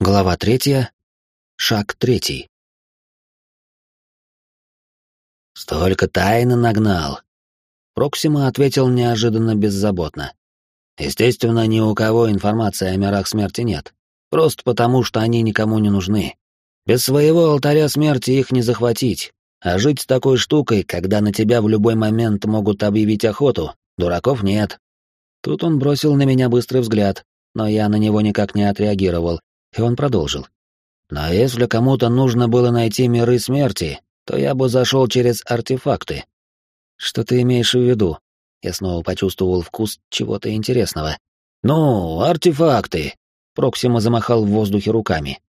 Глава третья. Шаг третий. «Столько тайны нагнал!» Проксима ответил неожиданно беззаботно. «Естественно, ни у кого информации о мирах смерти нет. Просто потому, что они никому не нужны. Без своего алтаря смерти их не захватить. А жить с такой штукой, когда на тебя в любой момент могут объявить охоту, дураков нет. Тут он бросил на меня быстрый взгляд, но я на него никак не отреагировал, и он продолжил. «Но если кому-то нужно было найти миры смерти, то я бы зашел через артефакты». «Что ты имеешь в виду?» Я снова почувствовал вкус чего-то интересного. «Ну, артефакты!» Проксима замахал в воздухе руками.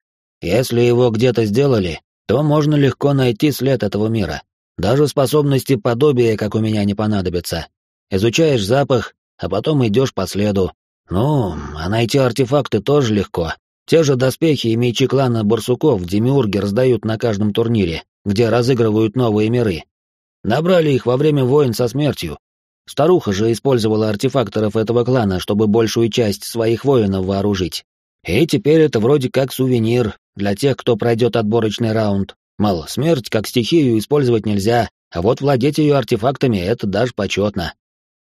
«Если его где-то сделали, то можно легко найти след этого мира. Даже способности подобия, как у меня, не понадобятся. Изучаешь запах, а потом идешь по следу. Ну, а найти артефакты тоже легко. Те же доспехи и мечи клана Барсуков демиурги раздают на каждом турнире, где разыгрывают новые миры. Набрали их во время войн со смертью. Старуха же использовала артефакторов этого клана, чтобы большую часть своих воинов вооружить. И теперь это вроде как сувенир для тех, кто пройдет отборочный раунд. Мол, смерть как стихию использовать нельзя, а вот владеть ее артефактами — это даже почетно.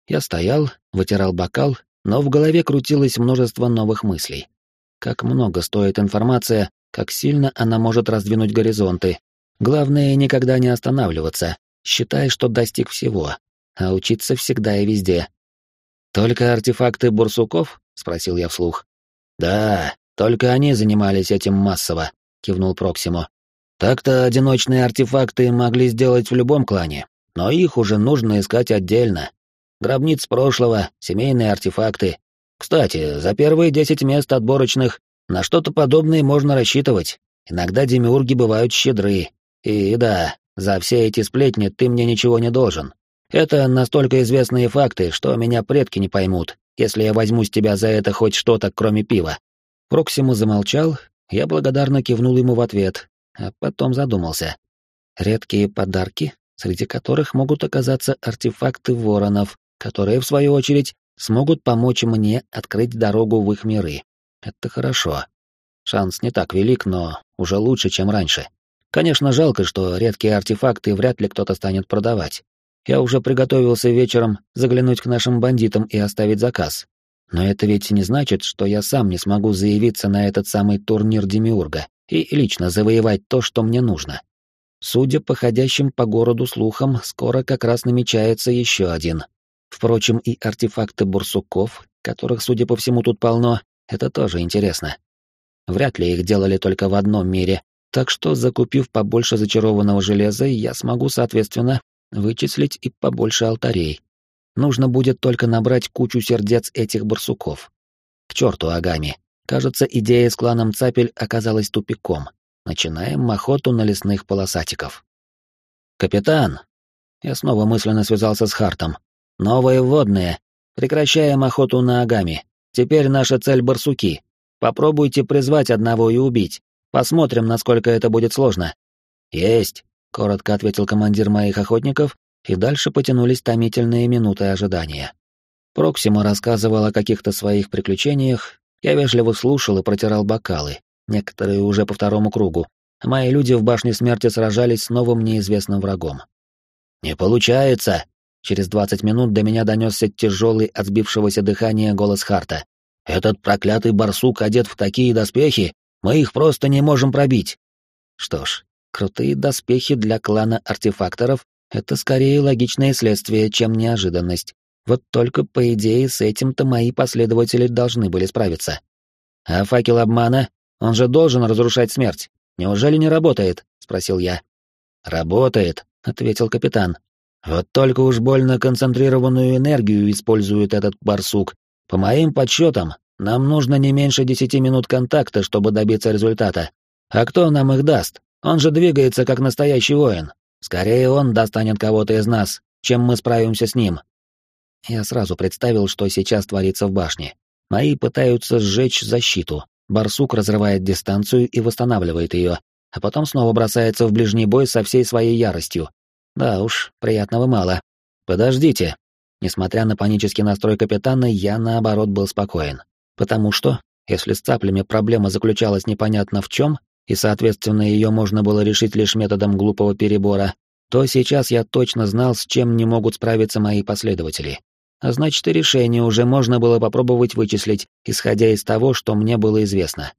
Я стоял, вытирал бокал, но в голове крутилось множество новых мыслей. Как много стоит информация, как сильно она может раздвинуть горизонты. Главное, никогда не останавливаться, считай, что достиг всего, а учиться всегда и везде. «Только артефакты бурсуков?» — спросил я вслух. «Да, только они занимались этим массово», — кивнул Проксимо. «Так-то одиночные артефакты могли сделать в любом клане, но их уже нужно искать отдельно, гробниц прошлого, семейные артефакты. Кстати, за первые десять мест отборочных на что-то подобное можно рассчитывать. Иногда демиурги бывают щедры. И да, за все эти сплетни ты мне ничего не должен. Это настолько известные факты, что меня предки не поймут, если я возьму с тебя за это хоть что-то, кроме пива. Проксиму замолчал, я благодарно кивнул ему в ответ, а потом задумался. Редкие подарки, среди которых могут оказаться артефакты воронов, которые, в свою очередь, смогут помочь мне открыть дорогу в их миры. Это хорошо. Шанс не так велик, но уже лучше, чем раньше. Конечно, жалко, что редкие артефакты вряд ли кто-то станет продавать. Я уже приготовился вечером заглянуть к нашим бандитам и оставить заказ. Но это ведь не значит, что я сам не смогу заявиться на этот самый турнир Демиурга и лично завоевать то, что мне нужно. Судя по ходящим по городу слухам, скоро как раз намечается еще один. Впрочем, и артефакты бурсуков, которых, судя по всему, тут полно, это тоже интересно. Вряд ли их делали только в одном мире, так что, закупив побольше зачарованного железа, я смогу, соответственно, вычислить и побольше алтарей. Нужно будет только набрать кучу сердец этих барсуков. К черту Агами. Кажется, идея с кланом Цапель оказалась тупиком. Начинаем охоту на лесных полосатиков. «Капитан!» Я снова мысленно связался с Хартом, Новые вводные. Прекращаем охоту на агами. Теперь наша цель — барсуки. Попробуйте призвать одного и убить. Посмотрим, насколько это будет сложно. Есть, — коротко ответил командир моих охотников, и дальше потянулись томительные минуты ожидания. Проксима рассказывал о каких-то своих приключениях, я вежливо слушал и протирал бокалы, некоторые уже по второму кругу. Мои люди в башне смерти сражались с новым неизвестным врагом. «Не получается!» Через двадцать минут до меня донесся тяжелый от сбившегося дыхания голос Харта. «Этот проклятый барсук одет в такие доспехи, мы их просто не можем пробить». Что ж, крутые доспехи для клана артефакторов — это скорее логичное следствие, чем неожиданность. Вот только, по идее, с этим-то мои последователи должны были справиться. А факел обмана, он же должен разрушать смерть. Неужели не работает? — спросил я. «Работает», — ответил капитан, вот только уж больно концентрированную энергию использует этот барсук. По моим подсчетам, нам нужно не меньше десяти минут контакта, чтобы добиться результата. А кто нам их даст? Он же двигается как настоящий воин. Скорее он достанет кого-то из нас, чем мы справимся с ним. Я сразу представил, что сейчас творится в башне. Мои пытаются сжечь защиту. Барсук разрывает дистанцию и восстанавливает ее, а потом снова бросается в ближний бой со всей своей яростью, да уж, приятного мало. Подождите. Несмотря на панический настрой капитана, я, наоборот, был спокоен. Потому что Если с цаплями проблема заключалась непонятно в чем, и, соответственно, ее можно было решить лишь методом глупого перебора, то сейчас я точно знал, с чем не могут справиться мои последователи. А значит, и решение уже можно было попробовать вычислить, исходя из того, что мне было известно.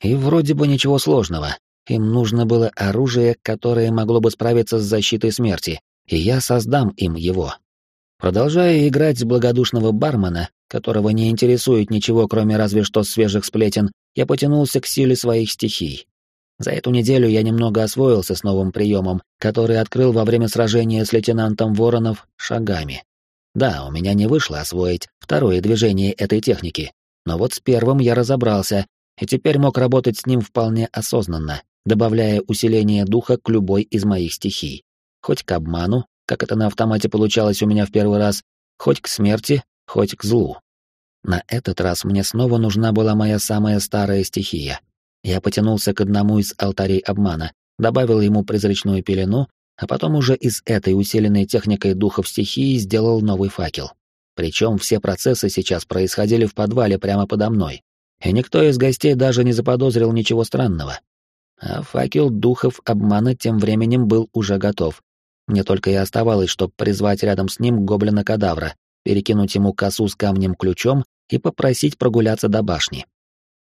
И вроде бы ничего сложного. Им нужно было оружие, которое могло бы справиться с защитой смерти, и я создам им его. Продолжая играть с благодушного бармена, которого не интересует ничего, кроме разве что свежих сплетен, я потянулся к силе своих стихий. За эту неделю я немного освоился с новым приемом, который открыл во время сражения с лейтенантом Воронов шагами. Да, у меня не вышло освоить второе движение этой техники, но вот с первым я разобрался, и теперь мог работать с ним вполне осознанно, добавляя усиление духа к любой из моих стихий. Хоть к обману, как это на автомате получалось у меня в первый раз, хоть к смерти, хоть к злу. На этот раз мне снова нужна была моя самая старая стихия. Я потянулся к одному из алтарей обмана, добавил ему призрачную пелену, а потом уже из этой усиленной техникой духов стихии сделал новый факел. Причем все процессы сейчас происходили в подвале прямо подо мной, и никто из гостей даже не заподозрил ничего странного. А факел духов обмана тем временем был уже готов. Мне только и оставалось, чтобы призвать рядом с ним гоблина-кадавра, перекинуть ему косу с камнем-ключом и попросить прогуляться до башни.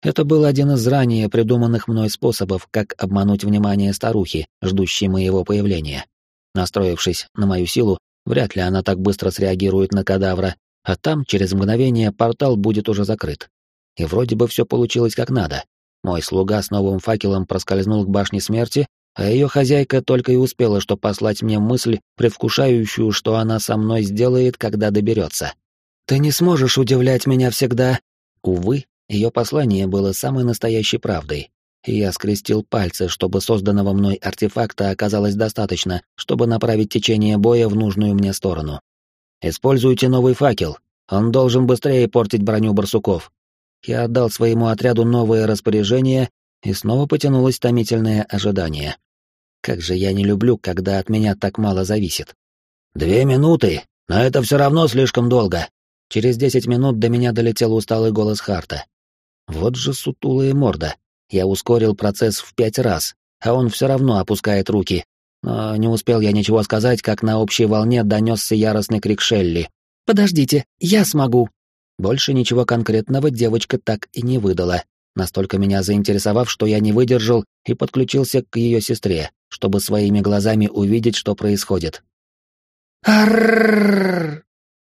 Это был один из ранее придуманных мной способов, как обмануть внимание старухи, ждущей моего появления. Настроившись на мою силу, вряд ли она так быстро среагирует на кадавра, а там через мгновение портал будет уже закрыт. И вроде бы все получилось как надо. Мой слуга с новым факелом проскользнул к башне смерти, а ее хозяйка только и успела, что послать мне мысль, предвкушающую, что она со мной сделает, когда доберется. «Ты не сможешь удивлять меня всегда». Увы, ее послание было самой настоящей правдой, и я скрестил пальцы, чтобы созданного мной артефакта оказалось достаточно, чтобы направить течение боя в нужную мне сторону. «Используйте новый факел. Он должен быстрее портить броню барсуков». Я отдал своему отряду новое распоряжение, и снова потянулось томительное ожидание. Как же я не люблю, когда от меня так мало зависит. «Две минуты, но это все равно слишком долго». Через десять минут до меня долетел усталый голос Харта. Вот же сутулая морда. Я ускорил процесс в пять раз, а он все равно опускает руки. Но не успел я ничего сказать, как на общей волне донесся яростный крик Шелли. «Подождите, я смогу!» Больше ничего конкретного девочка так и не выдала, настолько меня заинтересовав, что я не выдержал и подключился к ее сестре, чтобы своими глазами увидеть, что происходит.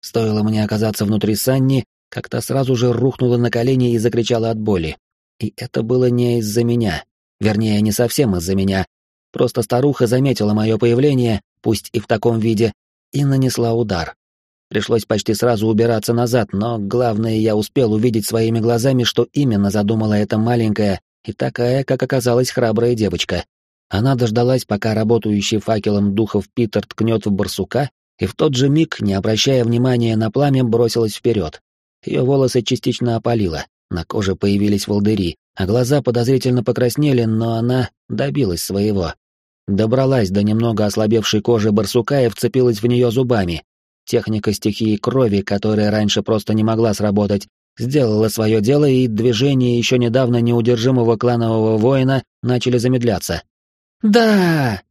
Стоило мне оказаться внутри Санни, как то сразу же рухнула на колени и закричала от боли. И это было не из-за меня. Вернее, не совсем из-за меня. Просто старуха заметила мое появление, пусть и в таком виде, и нанесла удар. Пришлось почти сразу убираться назад, но главное, я успел увидеть своими глазами, что именно задумала эта маленькая и такая, как оказалась, храбрая девочка. Она дождалась, пока работающий факелом духов Питер ткнет в барсука, и в тот же миг, не обращая внимания на пламя, бросилась вперед. Ее волосы частично опалило, на коже появились волдыри, а глаза подозрительно покраснели, но она добилась своего. Добралась до немного ослабевшей кожи барсука и вцепилась в нее зубами, Техника стихии крови, которая раньше просто не могла сработать, сделала свое дело, и движения еще недавно неудержимого кланового воина начали замедляться. «Да!»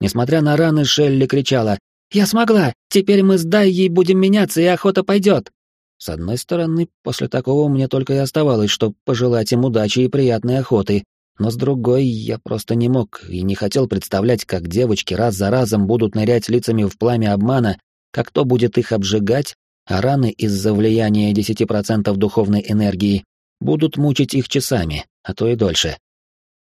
Несмотря на раны, Шелли кричала. «Я смогла! Теперь мы с Дайей будем меняться, и охота пойдет!» С одной стороны, после такого мне только и оставалось, что пожелать им удачи и приятной охоты, но с другой, я просто не мог и не хотел представлять, как девочки раз за разом будут нырять лицами в пламя обмана как то будет их обжигать, а раны из-за влияния 10% духовной энергии будут мучить их часами, а то и дольше.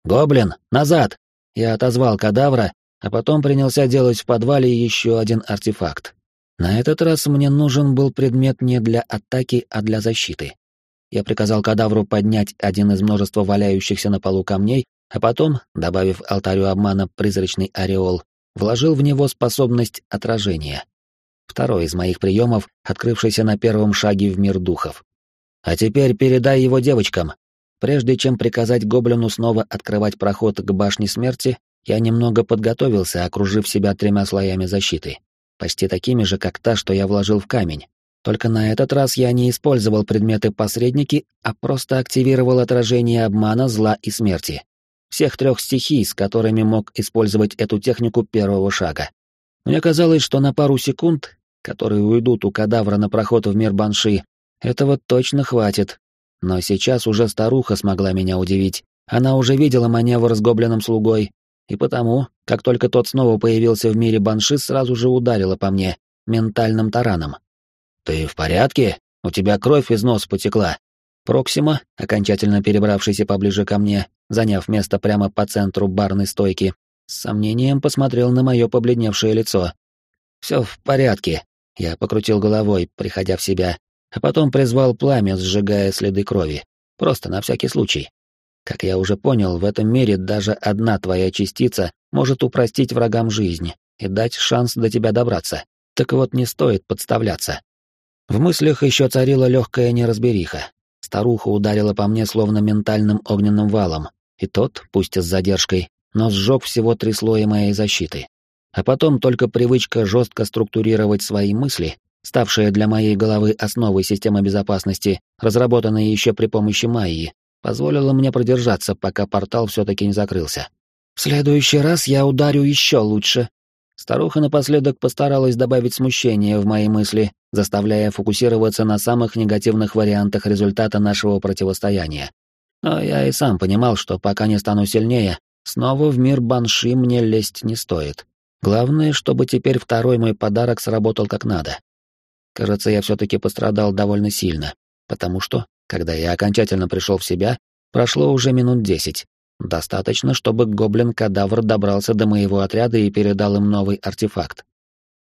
«Гоблин, назад!» Я отозвал кадавра, а потом принялся делать в подвале еще один артефакт. На этот раз мне нужен был предмет не для атаки, а для защиты. Я приказал кадавру поднять один из множества валяющихся на полу камней, а потом, добавив алтарю обмана призрачный ореол, вложил в него способность отражения второй из моих приемов, открывшийся на первом шаге в мир духов. А теперь передай его девочкам. Прежде чем приказать гоблину снова открывать проход к башне смерти, я немного подготовился, окружив себя тремя слоями защиты, почти такими же, как та, что я вложил в камень. Только на этот раз я не использовал предметы-посредники, а просто активировал отражение обмана, зла и смерти. Всех трех стихий, с которыми мог использовать эту технику первого шага. Мне казалось, что на пару секунд, которые уйдут у кадавра на проход в мир Банши, этого точно хватит. Но сейчас уже старуха смогла меня удивить. Она уже видела маневр с гоблином слугой, и потому, как только тот снова появился в мире Банши, сразу же ударила по мне ментальным тараном. «Ты в порядке? У тебя кровь из носа потекла». Проксима, окончательно перебравшийся поближе ко мне, заняв место прямо по центру барной стойки, с сомнением посмотрел на мое побледневшее лицо. «Все в порядке», — я покрутил головой, приходя в себя, а потом призвал пламя, сжигая следы крови. Просто на всякий случай. Как я уже понял, в этом мире даже одна твоя частица может упростить врагам жизнь и дать шанс до тебя добраться. Так вот, не стоит подставляться. В мыслях еще царила легкая неразбериха. Старуха ударила по мне словно ментальным огненным валом, и тот, пусть и с задержкой, но сжег всего три слоя моей защиты. А потом только привычка жестко структурировать свои мысли, ставшая для моей головы основой системы безопасности, разработанной еще при помощи Майи, позволила мне продержаться, пока портал все-таки не закрылся. «В следующий раз я ударю еще лучше», Старуха напоследок постаралась добавить смущение в мои мысли, заставляя фокусироваться на самых негативных вариантах результата нашего противостояния. Но я и сам понимал, что пока не стану сильнее, снова в мир банши мне лезть не стоит. Главное, чтобы теперь второй мой подарок сработал как надо. Кажется, я все-таки пострадал довольно сильно, потому что, когда я окончательно пришел в себя, прошло уже минут десять, Достаточно, чтобы гоблин-кадавр добрался до моего отряда и передал им новый артефакт.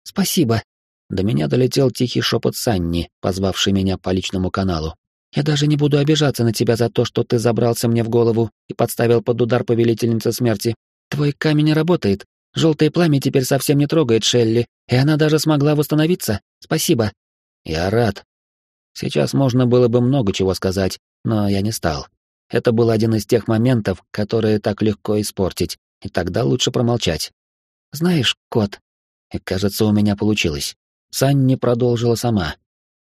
«Спасибо». До меня долетел тихий шепот Санни, позвавший меня по личному каналу. «Я даже не буду обижаться на тебя за то, что ты забрался мне в голову и подставил под удар повелительницы смерти. Твой камень работает. Желтое пламя теперь совсем не трогает Шелли, и она даже смогла восстановиться. Спасибо». «Я рад». Сейчас можно было бы много чего сказать, но я не стал. Это был один из тех моментов, которые так легко испортить, и тогда лучше промолчать. «Знаешь, кот...» Кажется, у меня получилось. Санни продолжила сама.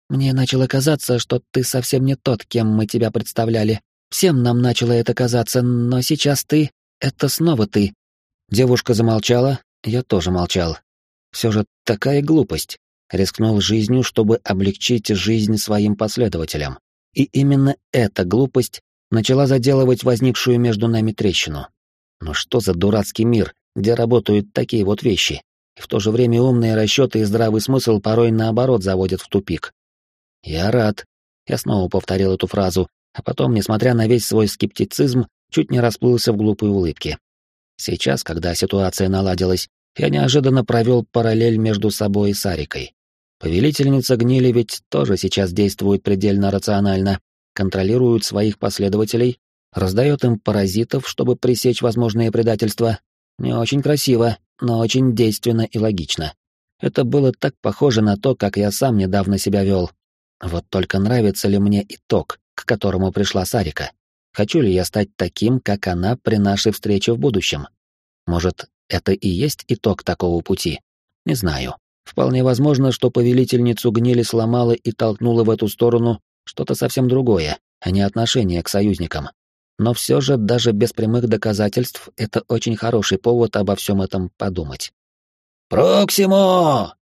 «Мне начало казаться, что ты совсем не тот, кем мы тебя представляли. Всем нам начало это казаться, но сейчас ты... Это снова ты». Девушка замолчала, я тоже молчал. Все же такая глупость. Рискнул жизнью, чтобы облегчить жизнь своим последователям. И именно эта глупость начала заделывать возникшую между нами трещину. Но что за дурацкий мир, где работают такие вот вещи? И в то же время умные расчеты и здравый смысл порой наоборот заводят в тупик. «Я рад». Я снова повторил эту фразу, а потом, несмотря на весь свой скептицизм, чуть не расплылся в глупой улыбке. Сейчас, когда ситуация наладилась, я неожиданно провел параллель между собой и Сарикой. Повелительница гнили ведь тоже сейчас действует предельно рационально, контролирует своих последователей, раздает им паразитов, чтобы пресечь возможные предательства. Не очень красиво, но очень действенно и логично. Это было так похоже на то, как я сам недавно себя вел. Вот только нравится ли мне итог, к которому пришла Сарика? Хочу ли я стать таким, как она при нашей встрече в будущем? Может, это и есть итог такого пути? Не знаю. Вполне возможно, что повелительницу гнили сломала и толкнула в эту сторону что-то совсем другое, а не отношение к союзникам. Но все же даже без прямых доказательств это очень хороший повод обо всем этом подумать. «Проксимо!»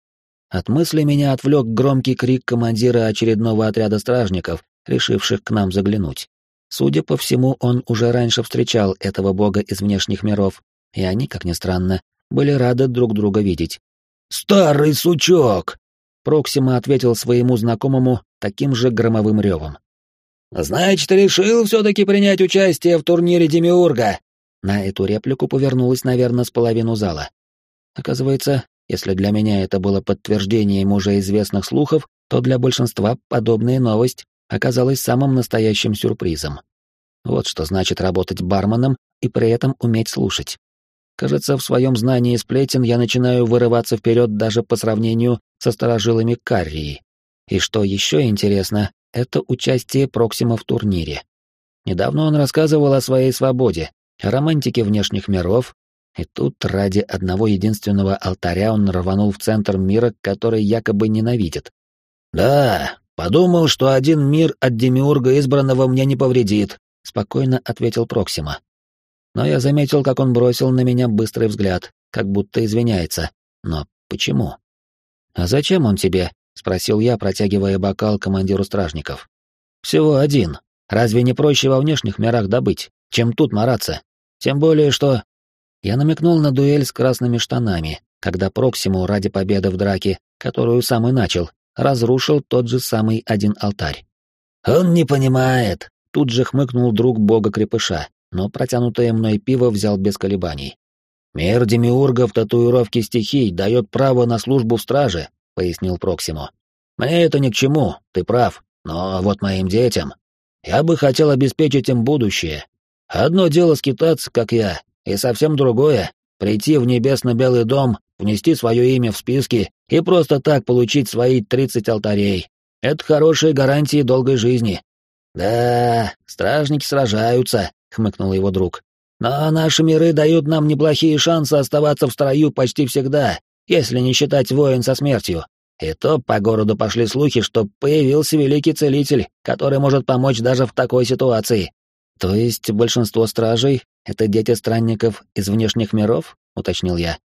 От мысли меня отвлек громкий крик командира очередного отряда стражников, решивших к нам заглянуть. Судя по всему, он уже раньше встречал этого бога из внешних миров, и они, как ни странно, были рады друг друга видеть. «Старый сучок!» Проксима ответил своему знакомому таким же громовым ревом. «Значит, решил все-таки принять участие в турнире Демиурга?» На эту реплику повернулась, наверное, с половину зала. Оказывается, если для меня это было подтверждением уже известных слухов, то для большинства подобная новость оказалась самым настоящим сюрпризом. Вот что значит работать барменом и при этом уметь слушать. Кажется, в своем знании сплетен я начинаю вырываться вперед даже по сравнению со сторожилами Каррии. И что еще интересно, это участие Проксима в турнире. Недавно он рассказывал о своей свободе, о романтике внешних миров, и тут ради одного единственного алтаря он рванул в центр мира, который якобы ненавидит. «Да, подумал, что один мир от Демиурга избранного мне не повредит», — спокойно ответил Проксима. Но я заметил, как он бросил на меня быстрый взгляд, как будто извиняется. Но почему? «А зачем он тебе?» — спросил я, протягивая бокал командиру стражников. «Всего один. Разве не проще во внешних мирах добыть, чем тут мараться? Тем более, что...» Я намекнул на дуэль с красными штанами, когда Проксиму ради победы в драке, которую сам и начал, разрушил тот же самый один алтарь. «Он не понимает», — тут же хмыкнул друг бога-крепыша, но протянутое мной пиво взял без колебаний. «Мир демиургов татуировки стихий дает право на службу в страже», — пояснил Проксимо. «Мне это ни к чему, ты прав, но вот моим детям... Я бы хотел обеспечить им будущее. Одно дело скитаться, как я, и совсем другое — прийти в небесно-белый дом, внести свое имя в списки и просто так получить свои тридцать алтарей. Это хорошие гарантии долгой жизни. Да, стражники сражаются, хмыкнул его друг. Но наши миры дают нам неплохие шансы оставаться в строю почти всегда, если не считать воин со смертью. И то по городу пошли слухи, что появился великий целитель, который может помочь даже в такой ситуации. То есть большинство стражей — это дети странников из внешних миров? — уточнил я.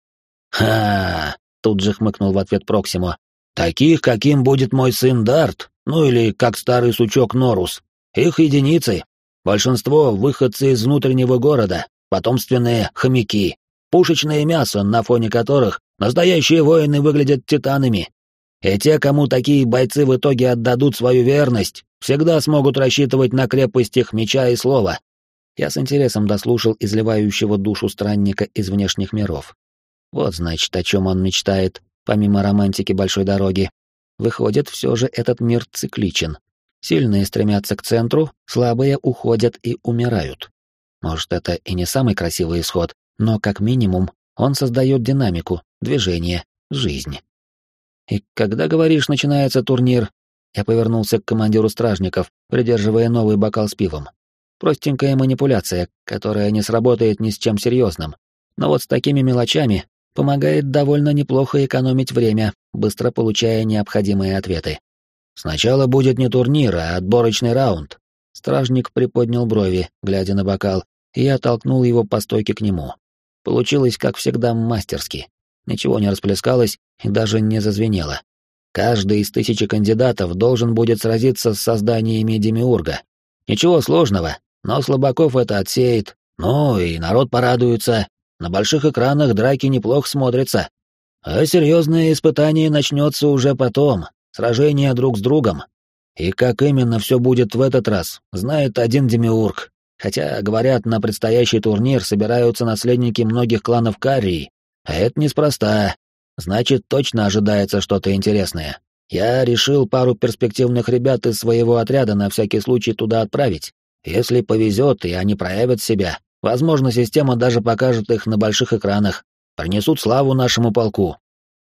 «Ха!» — тут же хмыкнул в ответ Проксимо. «Таких, каким будет мой сын Дарт, ну или как старый сучок Норус. Их единицы. Большинство — выходцы из внутреннего города, потомственные хомяки, пушечное мясо, на фоне которых настоящие воины выглядят титанами. И те, кому такие бойцы в итоге отдадут свою верность, всегда смогут рассчитывать на крепость их меча и слова. Я с интересом дослушал изливающего душу странника из внешних миров. Вот, значит, о чем он мечтает, помимо романтики большой дороги. Выходит, все же этот мир цикличен. Сильные стремятся к центру, слабые уходят и умирают. Может, это и не самый красивый исход, но, как минимум, он создает динамику, движение, жизнь. И когда, говоришь, начинается турнир, я повернулся к командиру стражников, придерживая новый бокал с пивом. Простенькая манипуляция, которая не сработает ни с чем серьезным. Но вот с такими мелочами помогает довольно неплохо экономить время, быстро получая необходимые ответы. Сначала будет не турнир, а отборочный раунд. Стражник приподнял брови, глядя на бокал, и я толкнул его по стойке к нему. Получилось, как всегда, мастерски. Ничего не расплескалось и даже не зазвенело. Каждый из тысячи кандидатов должен будет сразиться с созданиями Демиурга. Ничего сложного, но слабаков это отсеет. Ну и народ порадуется, на больших экранах драки неплохо смотрятся. А серьезное испытание начнется уже потом, сражение друг с другом. И как именно все будет в этот раз, знает один демиург. Хотя, говорят, на предстоящий турнир собираются наследники многих кланов Карии. А это неспроста. Значит, точно ожидается что-то интересное. Я решил пару перспективных ребят из своего отряда на всякий случай туда отправить. Если повезет, и они проявят себя, Возможно, система даже покажет их на больших экранах, принесут славу нашему полку.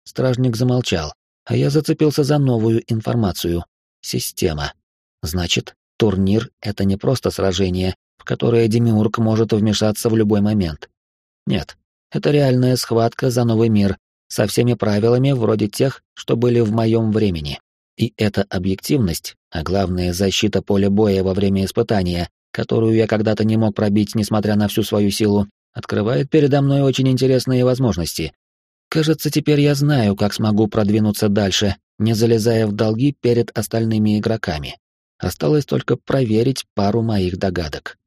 Стражник замолчал, а я зацепился за новую информацию. Система. Значит, турнир — это не просто сражение, в которое Демиург может вмешаться в любой момент. Нет, это реальная схватка за новый мир, со всеми правилами вроде тех, что были в моем времени. И эта объективность, а главное защита поля боя во время испытания, которую я когда-то не мог пробить, несмотря на всю свою силу, открывает передо мной очень интересные возможности. Кажется, теперь я знаю, как смогу продвинуться дальше, не залезая в долги перед остальными игроками. Осталось только проверить пару моих догадок.